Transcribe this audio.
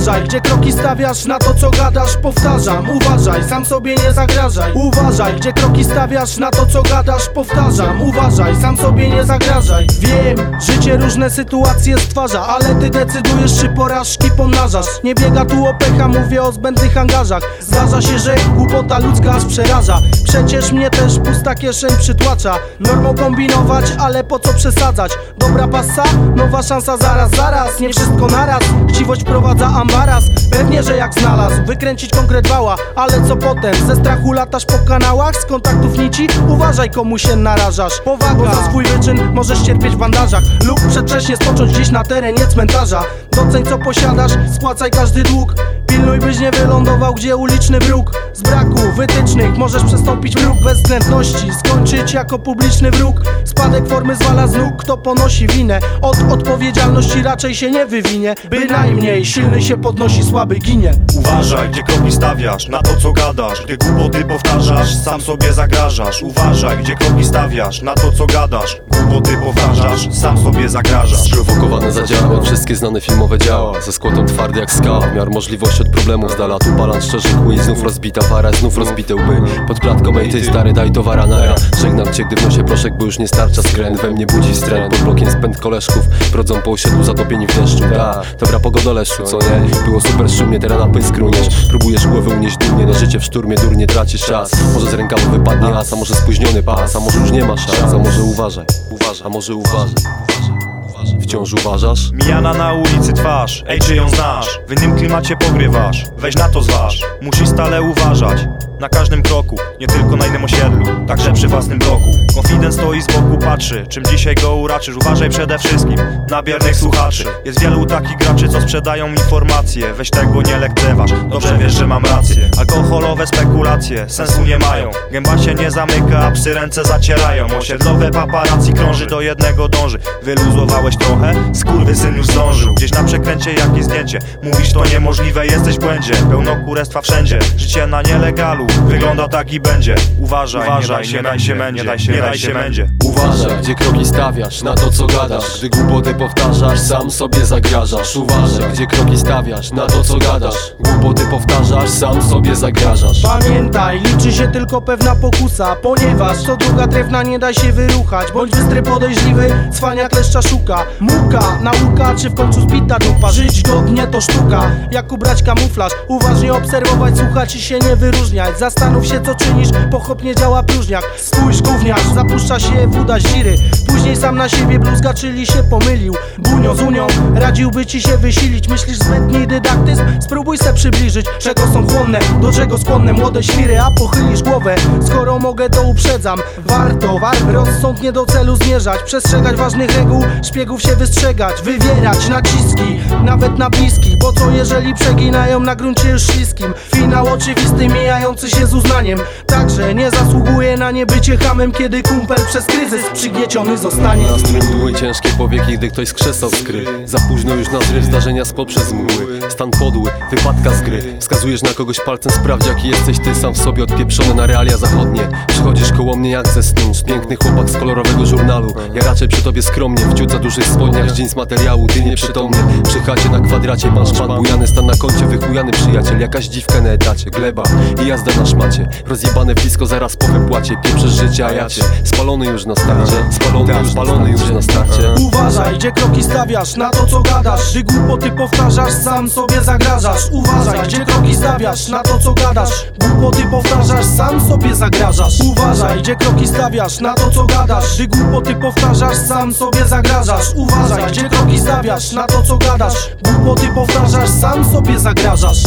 Uważaj, gdzie kroki stawiasz, na to co gadasz Powtarzam, uważaj, sam sobie nie zagrażaj. Uważaj, gdzie kroki stawiasz, na to co gadasz Powtarzam, uważaj, sam sobie nie zagrażaj. Wiem, życie różne sytuacje stwarza Ale ty decydujesz, czy porażki pomnażasz. Nie biega tu o pecha, mówię o zbędnych hangarzach Zdarza się, że głupota ludzka aż przeraża. Przecież mnie też pusta kieszeń przytłacza. Normą kombinować, ale po co przesadzać? Dobra pasa, nowa szansa zaraz, zaraz. Nie wszystko naraz, chciwość prowadza ambaras Pewnie, że jak znalazł, wykręcić konkret wała. Ale co potem, ze strachu latasz po kanałach? Z kontaktów nici, uważaj komu się narażasz. Powaga, bo za swój wyczyn możesz cierpieć w bandażach. Lub przedwcześnie spocząć gdzieś na terenie cmentarza. Doceń co posiadasz, spłacaj każdy dług Pilnuj byś nie wylądował gdzie uliczny wróg? Z braku wytycznych możesz przestąpić wróg bezwzględności Skończyć jako publiczny wróg. Spadek formy zwala z nóg, kto ponosi winę? Od odpowiedzialności raczej się nie wywinie. Bynajmniej silny się podnosi, słaby ginie. Uważaj, gdzie kroki stawiasz, na to co gadasz. Gdy głupoty powtarzasz, sam sobie zagrażasz. Uważaj, gdzie kroki stawiasz, na to co gadasz. Głupoty powtarzasz, sam sobie zagrażasz. Sprowokowane zadziała, wszystkie znane filmowe działa. Ze skłotą twardy jak skała, miar możliwości od problemów z dala Tu balans szczerzy i znów rozbita para, znów rozbite łby. Pod klatką ej ty stary daj towara nara Żegnam cię, gdy w nosie proszek, bo już nie starcza skręt. We mnie budzi wstręt, pod blokiem spęd koleżków. Brodzą po osiedlu zatopieni w deszczu. Da, dobra pogoda leszczu, co nie? Było super szumnie, teraz na pysk runiesz Próbujesz głowę unieść dumnie, na życie w szturmie durnie tracisz czas. Może z rękawa wypadnie as, a może spóźniony pas. A może już nie masz szans, a może uważaj, uważaj, a może uważaj, uważaj, uważaj. Wciąż uważasz? Mijana na ulicy twarz, ej czy ją znasz? W innym klimacie pogrywasz, weź na to zważ. Musisz stale uważać, na każdym kroku Nie tylko na innym osiedlu, także przy własnym bloku. Confident stoi z boku, patrzy Czym dzisiaj go uraczysz, uważaj przede wszystkim Na biernych słuchaczy. Jest wielu takich graczy, co sprzedają informacje. Weź tego nie lekceważ, dobrze wiesz, że mam rację. Alkoholowe spekulacje, sensu nie mają. Gęba się nie zamyka, psy ręce zacierają. Osiedlowe paparazzi krąży, do jednego dąży. Wyluzowałeś trochę? Skurwysyn już zdążył. Gdzieś na przekręcie jakieś zdjęcie. Mówisz to niemożliwe, jesteś w błędzie. Pełno kurestwa wszędzie. Życie na nielegalu Wygląda tak i będzie. Uważaj, Uważaj nie daj się będzie, nie daj się, nie daj się będzie Uważaj, gdzie kroki stawiasz, na to co gadasz. Gdy głupoty powtarzasz, sam sobie zagrażasz. Uważaj, gdzie kroki stawiasz, na to co gadasz. Głupoty powtarzasz, sam sobie zagrażasz. Pamiętaj, liczy się tylko pewna pokusa Ponieważ co druga trefna nie da się wyruchać. Bądź bystry, podejrzliwy, cwania kleszcza szuka Muka, nauka, czy w końcu zbita dupa? Żyć godnie to sztuka, jak ubrać kamuflaż. Uważnie obserwować, słuchać i się nie wyróżniać. Zastanów się co czynisz, pochopnie działa próżniak. Spójrz gówniarz, zapuszcza się woda ziry Później sam na siebie bluzga, czyli się pomylił. Bunio z unią, radziłby ci się wysilić. Myślisz zbędni dydaktyzm? Spróbuj se przybliżyć Czego są chłonne, do czego skłonne młode świry A pochylisz głowę, skoro mogę to uprzedzam. Warto, warto rozsądnie do celu zmierzać Przestrzegać ważnych reguł, szpiegów się wystrzegać Wywierać naciski, nawet na bliski Bo co jeżeli przeginają na gruncie już śliskim. Finał oczywisty, mijający się z uznaniem Także nie zasługuje na niebycie hamem Kiedy kumpel przez kryzys przygnieciony zostanie. Nastrój mdły, ciężkie powieki, gdy ktoś z gry Za późno już na zryw zdarzenia spod przez mgły. Stan podły, wypadka z gry. Wskazujesz na kogoś palcem, sprawdź jaki jesteś ty Sam w sobie odpieprzony na realia zachodnie. Przychodzisz koło mnie jak ze snu Piękny chłopak z kolorowego żurnalu. Ja raczej przy tobie skromnie W ciut za dużych spodniach, z materiału Ty nieprzytomny, przy chacie na kwadracie Pan szpan bujany, stan na koncie Wychujany przyjaciel, jakaś dziwka na etacie Gleba i jazda na szmacie. Rozjebane blisko zaraz po wypłacie Pieprzesz życie, a ja cię Spalony już na starcie. Spalony już, spalony już na starcie. Uważaj, gdzie kroki stawiasz, na to co gadasz. Gdy głupoty powtarzasz, sam sobie zagrażasz. Uważaj, gdzie kroki stawiasz, na to co gadasz. Głupoty powtarzasz, sam sobie zagrażasz. Uważaj, gdzie kroki stawiasz, na to co gadasz. Gdy głupoty powtarzasz, sam sobie zagrażasz Uważaj, gdzie kroki stawiasz, na to co gadasz. Głupoty powtarzasz, sam sobie zagrażasz